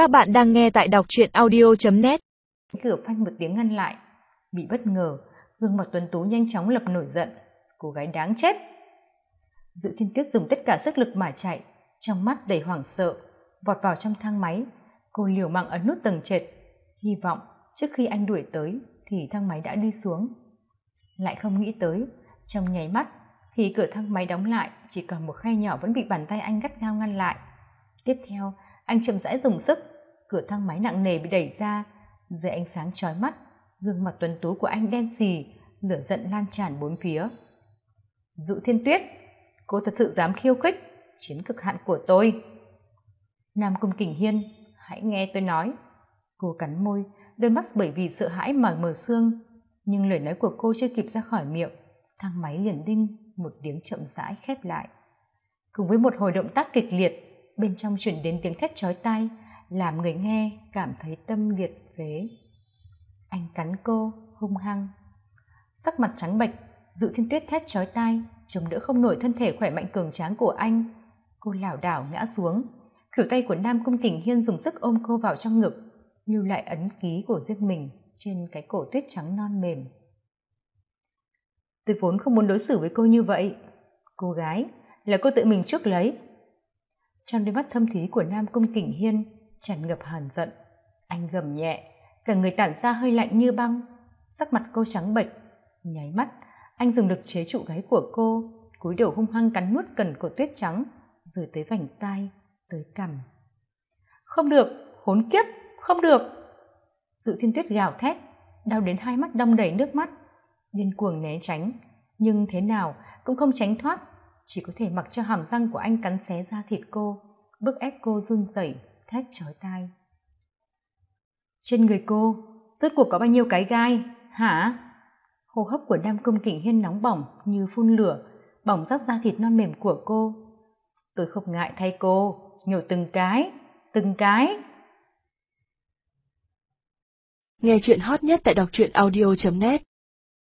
Các bạn đang nghe tại đọc truyện audio.net Cửa phanh một tiếng ngăn lại. Bị bất ngờ, gương mặt tuấn tú nhanh chóng lập nổi giận. Cô gái đáng chết. Dự thiên tuyết dùng tất cả sức lực mà chạy, trong mắt đầy hoảng sợ, vọt vào trong thang máy. Cô liều mạng ấn nút tầng trệt, hy vọng trước khi anh đuổi tới thì thang máy đã đi xuống. Lại không nghĩ tới, trong nháy mắt thì cửa thang máy đóng lại, chỉ còn một khay nhỏ vẫn bị bàn tay anh gắt gao ngăn lại. Tiếp theo, anh chậm rãi dùng sức, cửa thang máy nặng nề bị đẩy ra, dưới ánh sáng chói mắt, gương mặt tuấn tú của anh đen xì, lửa giận lan tràn bốn phía. Dụ thiên tuyết, cô thật sự dám khiêu khích, chiến cực hạn của tôi. Nam Cung Kình Hiên, hãy nghe tôi nói. Cô cắn môi, đôi mắt bởi vì sợ hãi mà mờ xương, nhưng lời nói của cô chưa kịp ra khỏi miệng, thang máy liền đinh một tiếng chậm rãi khép lại. Cùng với một hồi động tác kịch liệt, bên trong chuyển đến tiếng thét chói tai, làm người nghe cảm thấy tâm liệt phế. Anh cắn cô, hung hăng. Sắc mặt trắng bệch, dự thiên tuyết thét chói tai, chống đỡ không nổi thân thể khỏe mạnh cường tráng của anh. Cô lảo đảo ngã xuống, khỉu tay của Nam Cung Kình Hiên dùng sức ôm cô vào trong ngực, lưu lại ấn ký của riêng mình trên cái cổ tuyết trắng non mềm. Tôi vốn không muốn đối xử với cô như vậy. Cô gái, là cô tự mình trước lấy. Trong đôi mắt thâm thúy của Nam Cung Kình Hiên tràn ngập hàn giận. Anh gầm nhẹ, cả người tản ra hơi lạnh như băng, sắc mặt cô trắng bệch. Nháy mắt, anh dùng lực chế trụ gáy của cô, cúi đầu hung hăng cắn nuốt cần của tuyết trắng, rồi tới vành tai, tới cằm. Không được, khốn kiếp, không được. Dự thiên tuyết gào thét, đau đến hai mắt đong đầy nước mắt, điên cuồng né tránh, nhưng thế nào cũng không tránh thoát, chỉ có thể mặc cho hàm răng của anh cắn xé ra thịt cô, bức ép cô run rẩy, thét chói tai. Trên người cô, rốt cuộc có bao nhiêu cái gai, hả? Hô hấp của Nam Công Kình Hiên nóng bỏng như phun lửa, bỏng rát da thịt non mềm của cô. Tôi không ngại thay cô, nhổ từng cái, từng cái. Nghe chuyện hot nhất tại đọc truyện audio.net